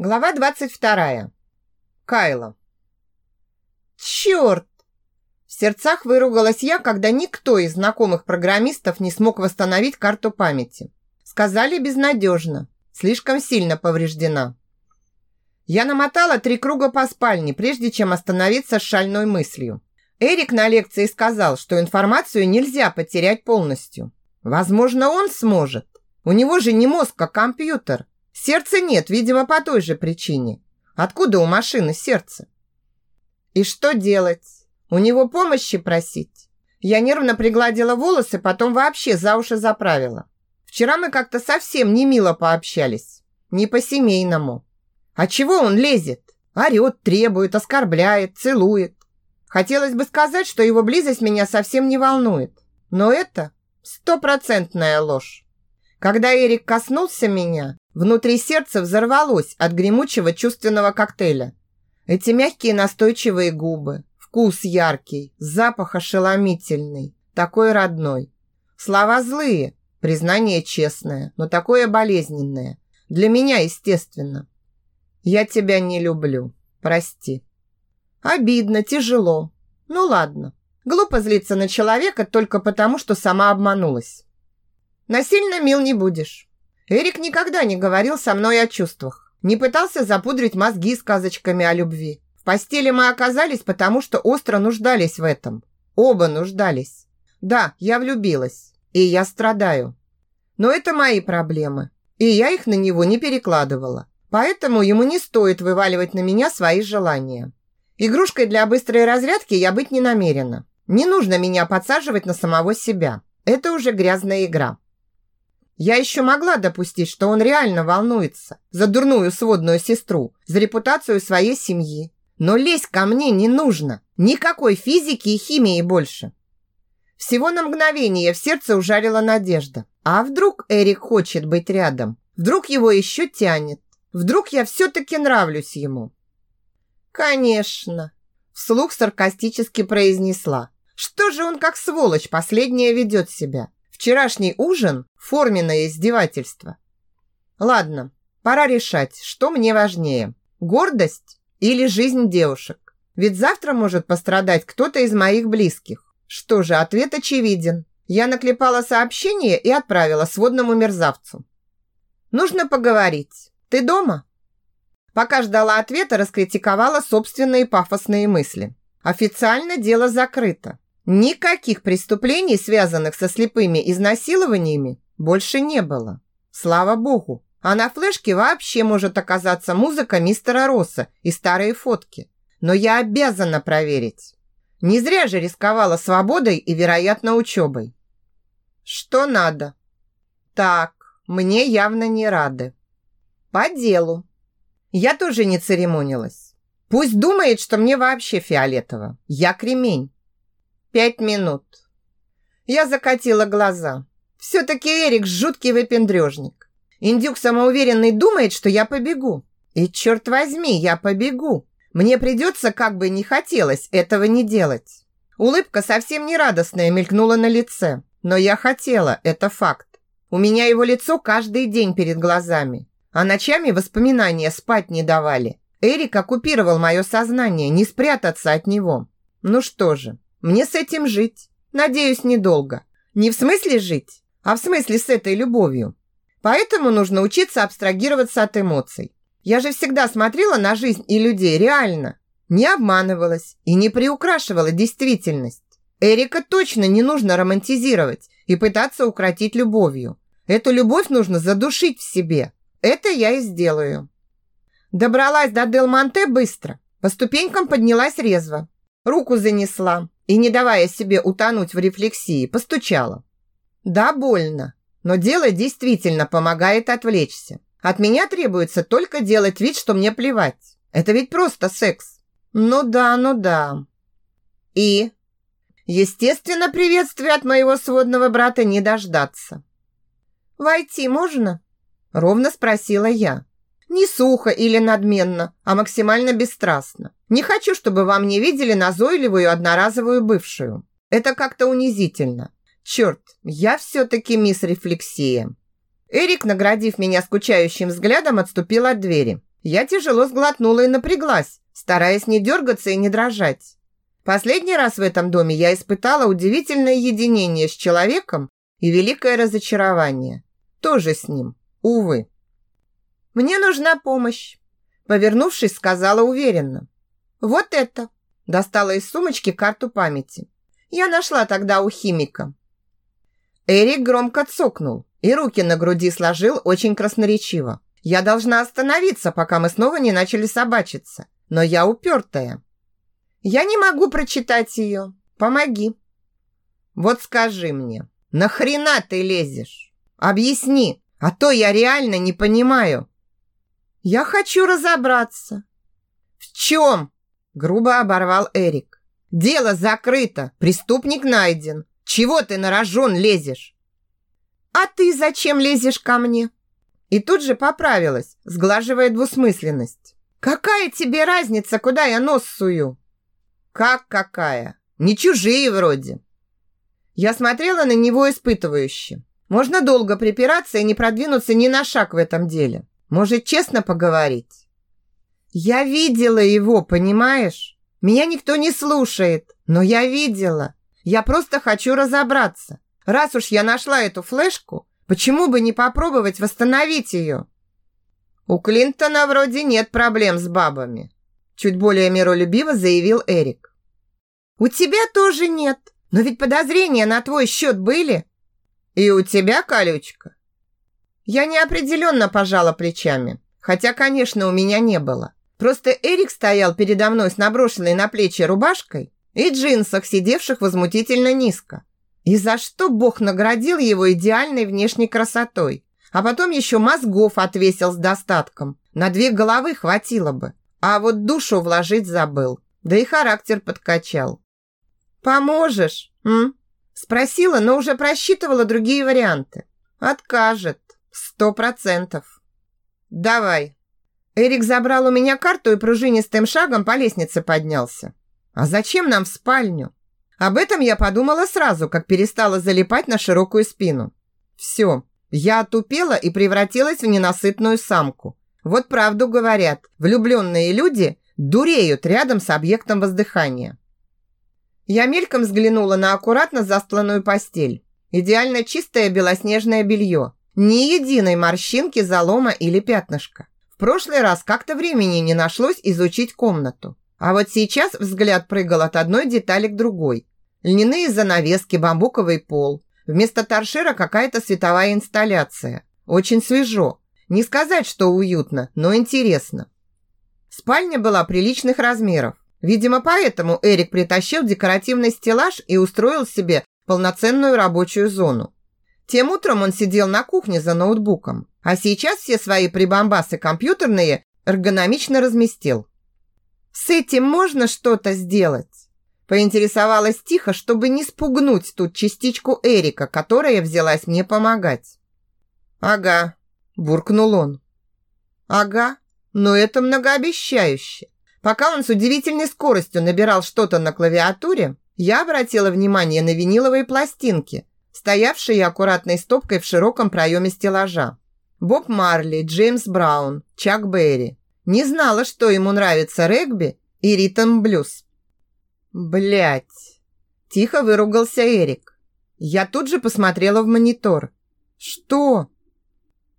Глава 22. Кайла. Черт! В сердцах выругалась я, когда никто из знакомых программистов не смог восстановить карту памяти. Сказали безнадежно, слишком сильно повреждена. Я намотала три круга по спальне, прежде чем остановиться с шальной мыслью. Эрик на лекции сказал, что информацию нельзя потерять полностью. Возможно, он сможет. У него же не мозг, а компьютер – Сердца нет, видимо, по той же причине. Откуда у машины сердце? И что делать? У него помощи просить? Я нервно пригладила волосы, потом вообще за уши заправила. Вчера мы как-то совсем не мило пообщались. Не по-семейному. А чего он лезет? Орет, требует, оскорбляет, целует. Хотелось бы сказать, что его близость меня совсем не волнует. Но это стопроцентная ложь. Когда Эрик коснулся меня, внутри сердца взорвалось от гремучего чувственного коктейля. Эти мягкие настойчивые губы, вкус яркий, запах ошеломительный, такой родной. Слова злые, признание честное, но такое болезненное. Для меня, естественно. Я тебя не люблю. Прости. Обидно, тяжело. Ну ладно. Глупо злиться на человека только потому, что сама обманулась. Насильно мил не будешь. Эрик никогда не говорил со мной о чувствах. Не пытался запудрить мозги сказочками о любви. В постели мы оказались, потому что остро нуждались в этом. Оба нуждались. Да, я влюбилась. И я страдаю. Но это мои проблемы. И я их на него не перекладывала. Поэтому ему не стоит вываливать на меня свои желания. Игрушкой для быстрой разрядки я быть не намерена. Не нужно меня подсаживать на самого себя. Это уже грязная игра. Я еще могла допустить, что он реально волнуется за дурную сводную сестру, за репутацию своей семьи. Но лезть ко мне не нужно. Никакой физики и химии больше. Всего на мгновение в сердце ужарила надежда. А вдруг Эрик хочет быть рядом? Вдруг его еще тянет? Вдруг я все-таки нравлюсь ему? Конечно. Вслух саркастически произнесла. Что же он как сволочь последнее ведет себя? Вчерашний ужин – форменное издевательство. Ладно, пора решать, что мне важнее – гордость или жизнь девушек. Ведь завтра может пострадать кто-то из моих близких. Что же, ответ очевиден. Я наклепала сообщение и отправила сводному мерзавцу. Нужно поговорить. Ты дома? Пока ждала ответа, раскритиковала собственные пафосные мысли. Официально дело закрыто. Никаких преступлений, связанных со слепыми изнасилованиями, больше не было. Слава богу. А на флешке вообще может оказаться музыка мистера Росса и старые фотки. Но я обязана проверить. Не зря же рисковала свободой и, вероятно, учебой. Что надо? Так, мне явно не рады. По делу. Я тоже не церемонилась. Пусть думает, что мне вообще фиолетово. Я кремень. Пять минут. Я закатила глаза. Все-таки Эрик жуткий выпендрежник. Индюк самоуверенный думает, что я побегу. И черт возьми, я побегу. Мне придется, как бы не хотелось, этого не делать. Улыбка совсем не радостная мелькнула на лице. Но я хотела, это факт. У меня его лицо каждый день перед глазами. А ночами воспоминания спать не давали. Эрик оккупировал мое сознание, не спрятаться от него. Ну что же, мне с этим жить. Надеюсь, недолго. Не в смысле жить, а в смысле с этой любовью. Поэтому нужно учиться абстрагироваться от эмоций. Я же всегда смотрела на жизнь и людей реально. Не обманывалась и не приукрашивала действительность. Эрика точно не нужно романтизировать и пытаться укротить любовью. Эту любовь нужно задушить в себе. Это я и сделаю. Добралась до Делмонте быстро. По ступенькам поднялась резво. Руку занесла и, не давая себе утонуть в рефлексии, постучала. Да, больно, но дело действительно помогает отвлечься. От меня требуется только делать вид, что мне плевать. Это ведь просто секс. Ну да, ну да. И? Естественно, приветствия от моего сводного брата не дождаться. «Войти можно?» Ровно спросила я. Не сухо или надменно, а максимально бесстрастно. Не хочу, чтобы вам не видели назойливую одноразовую бывшую. Это как-то унизительно. Черт, я все-таки мисс Рефлексия. Эрик, наградив меня скучающим взглядом, отступил от двери. Я тяжело сглотнула и напряглась, стараясь не дергаться и не дрожать. Последний раз в этом доме я испытала удивительное единение с человеком и великое разочарование. Тоже с ним, увы. «Мне нужна помощь», – повернувшись, сказала уверенно. «Вот это!» – достала из сумочки карту памяти. «Я нашла тогда у химика». Эрик громко цокнул и руки на груди сложил очень красноречиво. «Я должна остановиться, пока мы снова не начали собачиться, но я упертая». «Я не могу прочитать ее. Помоги». «Вот скажи мне, нахрена ты лезешь? Объясни, а то я реально не понимаю». «Я хочу разобраться». «В чем?» – грубо оборвал Эрик. «Дело закрыто, преступник найден. Чего ты на рожон лезешь?» «А ты зачем лезешь ко мне?» И тут же поправилась, сглаживая двусмысленность. «Какая тебе разница, куда я нос сую?» «Как какая? Не чужие вроде». Я смотрела на него испытывающе. Можно долго припираться и не продвинуться ни на шаг в этом деле. Может, честно поговорить? Я видела его, понимаешь? Меня никто не слушает, но я видела. Я просто хочу разобраться. Раз уж я нашла эту флешку, почему бы не попробовать восстановить ее? У Клинтона вроде нет проблем с бабами. Чуть более миролюбиво заявил Эрик. У тебя тоже нет. Но ведь подозрения на твой счет были. И у тебя, колючка? Я неопределенно пожала плечами. Хотя, конечно, у меня не было. Просто Эрик стоял передо мной с наброшенной на плечи рубашкой и джинсах, сидевших возмутительно низко. И за что Бог наградил его идеальной внешней красотой? А потом еще мозгов отвесил с достатком. На две головы хватило бы. А вот душу вложить забыл. Да и характер подкачал. «Поможешь?» м? Спросила, но уже просчитывала другие варианты. Откажет. Сто процентов. Давай. Эрик забрал у меня карту и пружинистым шагом по лестнице поднялся. А зачем нам в спальню? Об этом я подумала сразу, как перестала залипать на широкую спину. Все, я отупела и превратилась в ненасытную самку. Вот правду говорят, влюбленные люди дуреют рядом с объектом воздыхания. Я мельком взглянула на аккуратно застланную постель. Идеально чистое белоснежное белье. Ни единой морщинки, залома или пятнышка. В прошлый раз как-то времени не нашлось изучить комнату. А вот сейчас взгляд прыгал от одной детали к другой. Льняные занавески, бамбуковый пол. Вместо торшера какая-то световая инсталляция. Очень свежо. Не сказать, что уютно, но интересно. Спальня была приличных размеров. Видимо, поэтому Эрик притащил декоративный стеллаж и устроил себе полноценную рабочую зону. Тем утром он сидел на кухне за ноутбуком, а сейчас все свои прибамбасы компьютерные эргономично разместил. «С этим можно что-то сделать?» Поинтересовалась тихо, чтобы не спугнуть тут частичку Эрика, которая взялась мне помогать. «Ага», – буркнул он. «Ага, но это многообещающе». Пока он с удивительной скоростью набирал что-то на клавиатуре, я обратила внимание на виниловые пластинки, стоявшие аккуратной стопкой в широком проеме стеллажа. Боб Марли, Джеймс Браун, Чак Берри. Не знала, что ему нравится регби и ритм-блюз. Блять! Тихо выругался Эрик. Я тут же посмотрела в монитор. Что?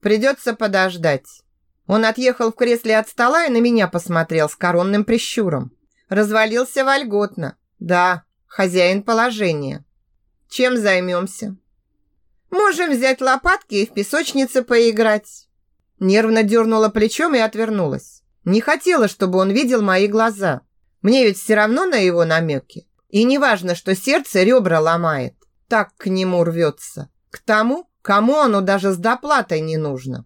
Придется подождать. Он отъехал в кресле от стола и на меня посмотрел с коронным прищуром. Развалился вольготно. Да, хозяин положения. Чем займемся? Можем взять лопатки и в песочнице поиграть. Нервно дернула плечом и отвернулась. Не хотела, чтобы он видел мои глаза. Мне ведь все равно на его намеки. И не важно, что сердце ребра ломает. Так к нему рвется. К тому, кому оно даже с доплатой не нужно.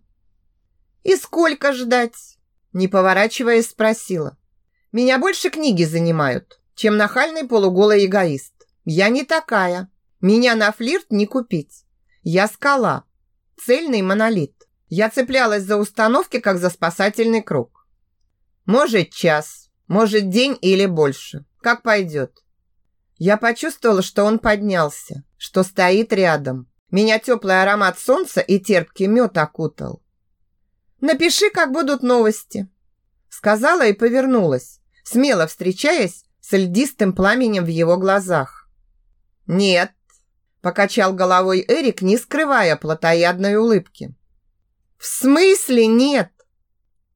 «И сколько ждать?» Не поворачиваясь, спросила. «Меня больше книги занимают, чем нахальный полуголый эгоист. Я не такая. Меня на флирт не купить. Я скала. Цельный монолит. Я цеплялась за установки, как за спасательный круг. Может, час, может, день или больше. Как пойдет. Я почувствовала, что он поднялся, что стоит рядом. Меня теплый аромат солнца и терпкий мед окутал. Напиши, как будут новости. Сказала и повернулась, смело встречаясь с льдистым пламенем в его глазах. «Нет», – покачал головой Эрик, не скрывая плотоядной улыбки. «В смысле нет?»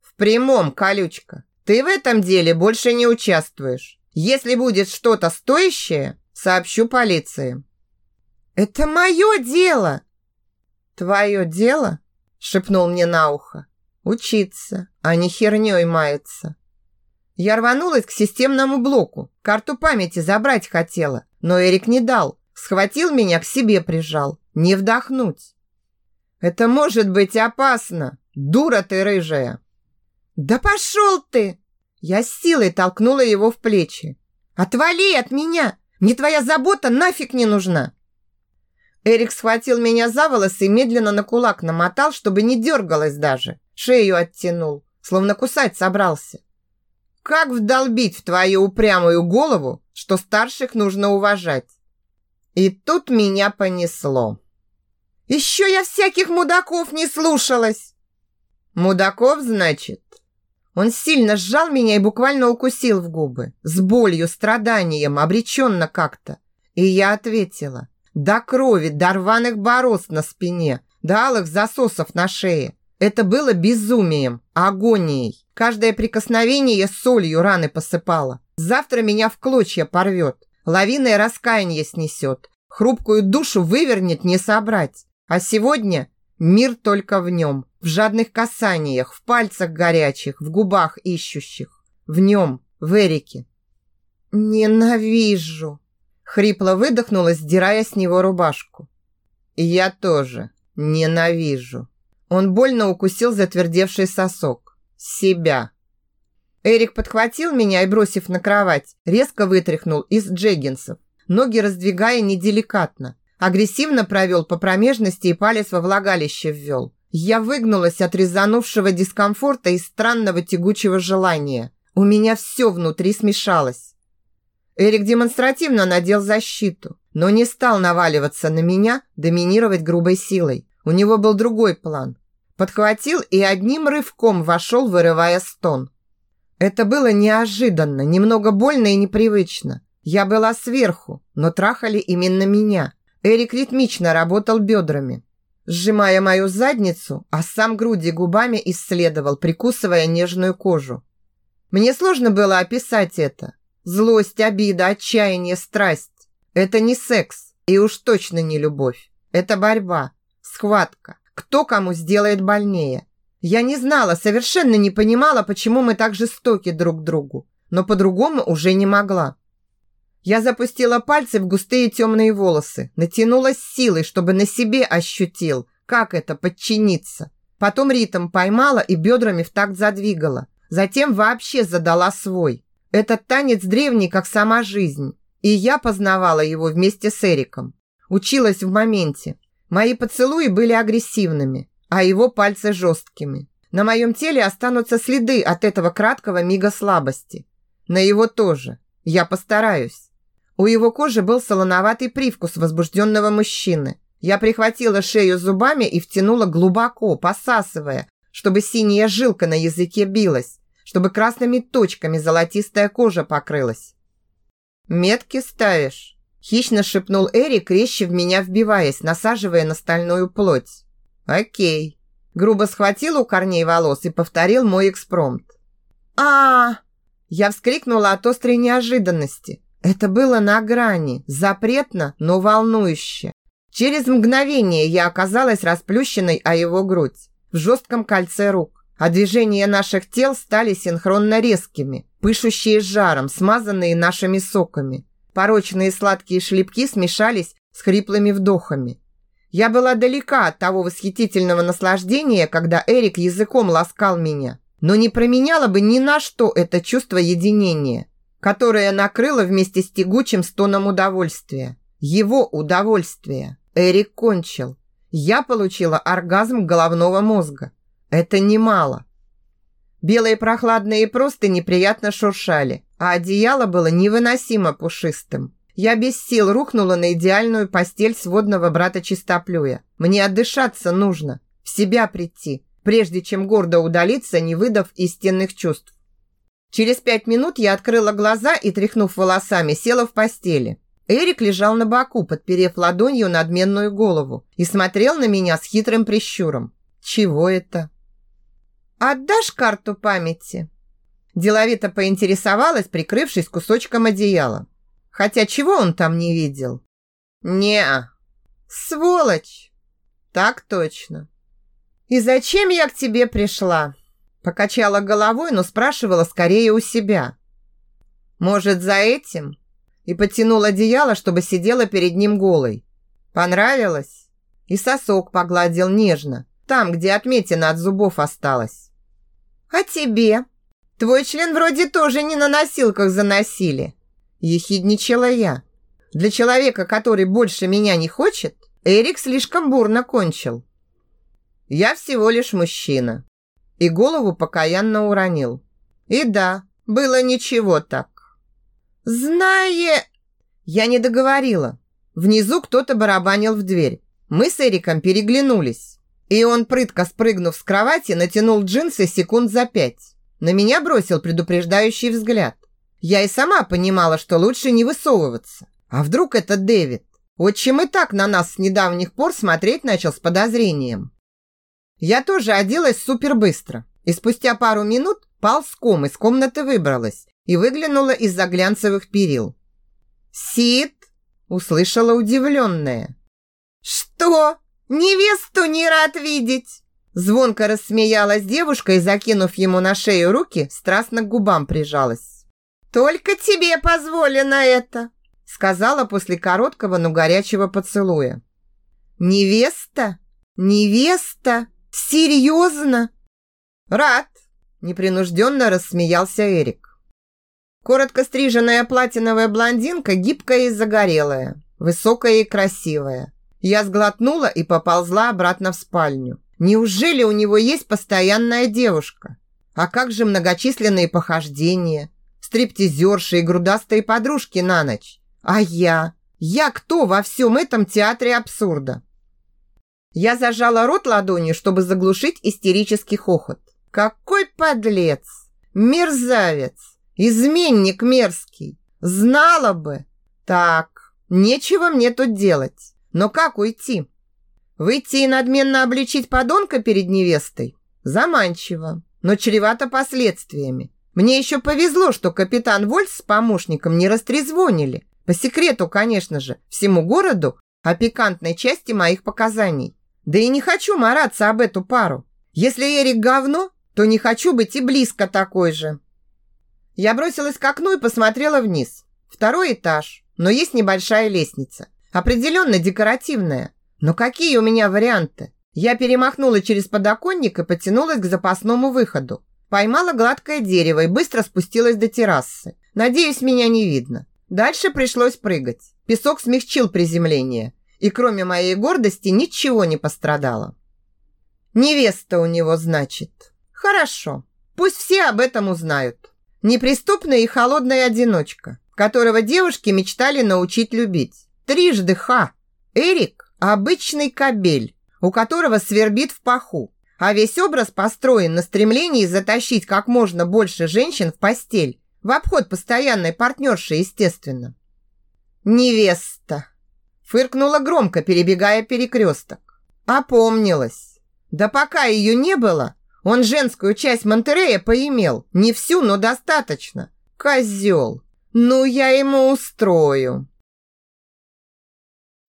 «В прямом, колючка. Ты в этом деле больше не участвуешь. Если будет что-то стоящее, сообщу полиции». «Это мое дело!» «Твое дело?» – шепнул мне на ухо. «Учиться, а не херней маяться». Я рванулась к системному блоку. Карту памяти забрать хотела, но Эрик не дал. Схватил меня, к себе прижал. Не вдохнуть. «Это может быть опасно! Дура ты рыжая!» «Да пошел ты!» Я с силой толкнула его в плечи. «Отвали от меня! Мне твоя забота нафиг не нужна!» Эрик схватил меня за волосы и медленно на кулак намотал, чтобы не дергалась даже. Шею оттянул, словно кусать собрался. Как вдолбить в твою упрямую голову, что старших нужно уважать? И тут меня понесло. Еще я всяких мудаков не слушалась. Мудаков, значит? Он сильно сжал меня и буквально укусил в губы. С болью, страданием, обреченно как-то. И я ответила. До крови, до рваных борозд на спине, до алых засосов на шее. Это было безумием, агонией. Каждое прикосновение солью раны посыпало. Завтра меня в клочья порвет. Лавиной раскаяние снесет. Хрупкую душу вывернет не собрать. А сегодня мир только в нем. В жадных касаниях, в пальцах горячих, в губах ищущих. В нем, в Эрике. «Ненавижу!» Хрипло выдохнула, сдирая с него рубашку. «Я тоже ненавижу». Он больно укусил затвердевший сосок. «Себя». Эрик подхватил меня и, бросив на кровать, резко вытряхнул из джеггинсов, ноги раздвигая неделикатно. Агрессивно провел по промежности и палец во влагалище ввел. Я выгнулась от резанувшего дискомфорта и странного тягучего желания. У меня все внутри смешалось. Эрик демонстративно надел защиту, но не стал наваливаться на меня, доминировать грубой силой. У него был другой план. Подхватил и одним рывком вошел, вырывая стон. Это было неожиданно, немного больно и непривычно. Я была сверху, но трахали именно меня. Эрик ритмично работал бедрами, сжимая мою задницу, а сам груди губами исследовал, прикусывая нежную кожу. Мне сложно было описать это, Злость, обида, отчаяние, страсть – это не секс и уж точно не любовь. Это борьба, схватка. Кто кому сделает больнее. Я не знала, совершенно не понимала, почему мы так жестоки друг к другу, но по-другому уже не могла. Я запустила пальцы в густые темные волосы, натянула с силой, чтобы на себе ощутил, как это подчиниться. Потом ритм поймала и бедрами в такт задвигала. Затем вообще задала свой. Этот танец древний, как сама жизнь, и я познавала его вместе с Эриком. Училась в моменте. Мои поцелуи были агрессивными, а его пальцы жесткими. На моем теле останутся следы от этого краткого мига слабости. На его тоже. Я постараюсь. У его кожи был солоноватый привкус возбужденного мужчины. Я прихватила шею зубами и втянула глубоко, посасывая, чтобы синяя жилка на языке билась, чтобы красными точками золотистая кожа покрылась. «Метки ставишь?» – хищно шепнул Эрик, резче в меня вбиваясь, насаживая на стальную плоть. «Окей». Грубо схватил у корней волос и повторил мой экспромт. а, Я вскрикнула от острой неожиданности. Это было на грани, запретно, но волнующе. Через мгновение я оказалась расплющенной о его грудь, в жестком кольце рук а движения наших тел стали синхронно резкими, пышущие жаром, смазанные нашими соками. Порочные сладкие шлепки смешались с хриплыми вдохами. Я была далека от того восхитительного наслаждения, когда Эрик языком ласкал меня, но не променяла бы ни на что это чувство единения, которое накрыло вместе с тягучим стоном удовольствия. Его удовольствие. Эрик кончил. Я получила оргазм головного мозга. Это немало. Белые прохладные просто неприятно шуршали, а одеяло было невыносимо пушистым. Я без сил рухнула на идеальную постель сводного брата Чистоплюя. Мне отдышаться нужно, в себя прийти, прежде чем гордо удалиться, не выдав истинных чувств. Через пять минут я открыла глаза и, тряхнув волосами, села в постели. Эрик лежал на боку, подперев ладонью надменную голову и смотрел на меня с хитрым прищуром. Чего это? «Отдашь карту памяти?» Деловито поинтересовалась, прикрывшись кусочком одеяла. Хотя чего он там не видел? не «Сволочь!» «Так точно!» «И зачем я к тебе пришла?» Покачала головой, но спрашивала скорее у себя. «Может, за этим?» И потянула одеяло, чтобы сидела перед ним голой. «Понравилось?» И сосок погладил нежно, там, где отметина от зубов осталась. «А тебе? Твой член вроде тоже не на носилках заносили!» Ехидничала я. Для человека, который больше меня не хочет, Эрик слишком бурно кончил. Я всего лишь мужчина. И голову покаянно уронил. И да, было ничего так. Знае... Я не договорила. Внизу кто-то барабанил в дверь. Мы с Эриком переглянулись. И он, прытко спрыгнув с кровати, натянул джинсы секунд за пять. На меня бросил предупреждающий взгляд. Я и сама понимала, что лучше не высовываться. А вдруг это Дэвид? Отчим и так на нас с недавних пор смотреть начал с подозрением. Я тоже оделась супер быстро. И спустя пару минут ползком из комнаты выбралась и выглянула из-за глянцевых перил. «Сид!» – услышала удивленная. «Что? Невесту не рад видеть?» Звонко рассмеялась девушка и, закинув ему на шею руки, страстно к губам прижалась. «Только тебе позволено это!» сказала после короткого, но горячего поцелуя. «Невеста? Невеста? Серьезно?» «Рад!» – непринужденно рассмеялся Эрик. Коротко стриженная платиновая блондинка, гибкая и загорелая, высокая и красивая. Я сглотнула и поползла обратно в спальню. Неужели у него есть постоянная девушка? А как же многочисленные похождения? Стриптизерши и грудастые подружки на ночь? А я? Я кто во всем этом театре абсурда? Я зажала рот ладонью, чтобы заглушить истерический хохот. Какой подлец! Мерзавец! Изменник мерзкий! Знала бы! Так, нечего мне тут делать. Но как уйти? Выйти и надменно обличить подонка перед невестой? Заманчиво, но чревато последствиями. Мне еще повезло, что капитан Вольс с помощником не растрезвонили, по секрету, конечно же, всему городу о пикантной части моих показаний. Да и не хочу мараться об эту пару. Если Эрик говно, то не хочу быть и близко такой же. Я бросилась к окну и посмотрела вниз. Второй этаж, но есть небольшая лестница. Определенно декоративная. Но какие у меня варианты? Я перемахнула через подоконник и потянулась к запасному выходу. Поймала гладкое дерево и быстро спустилась до террасы. Надеюсь, меня не видно. Дальше пришлось прыгать. Песок смягчил приземление, и кроме моей гордости ничего не пострадало. Невеста у него, значит. Хорошо. Пусть все об этом узнают. Неприступная и холодная одиночка, которого девушки мечтали научить любить. Трижды ха. Эрик – обычный кобель, у которого свербит в паху, а весь образ построен на стремлении затащить как можно больше женщин в постель в обход постоянной партнерши, естественно. «Невеста!» Фыркнула громко, перебегая перекресток. Опомнилась. Да пока ее не было, он женскую часть Монтерея поимел. Не всю, но достаточно. Козел. Ну, я ему устрою.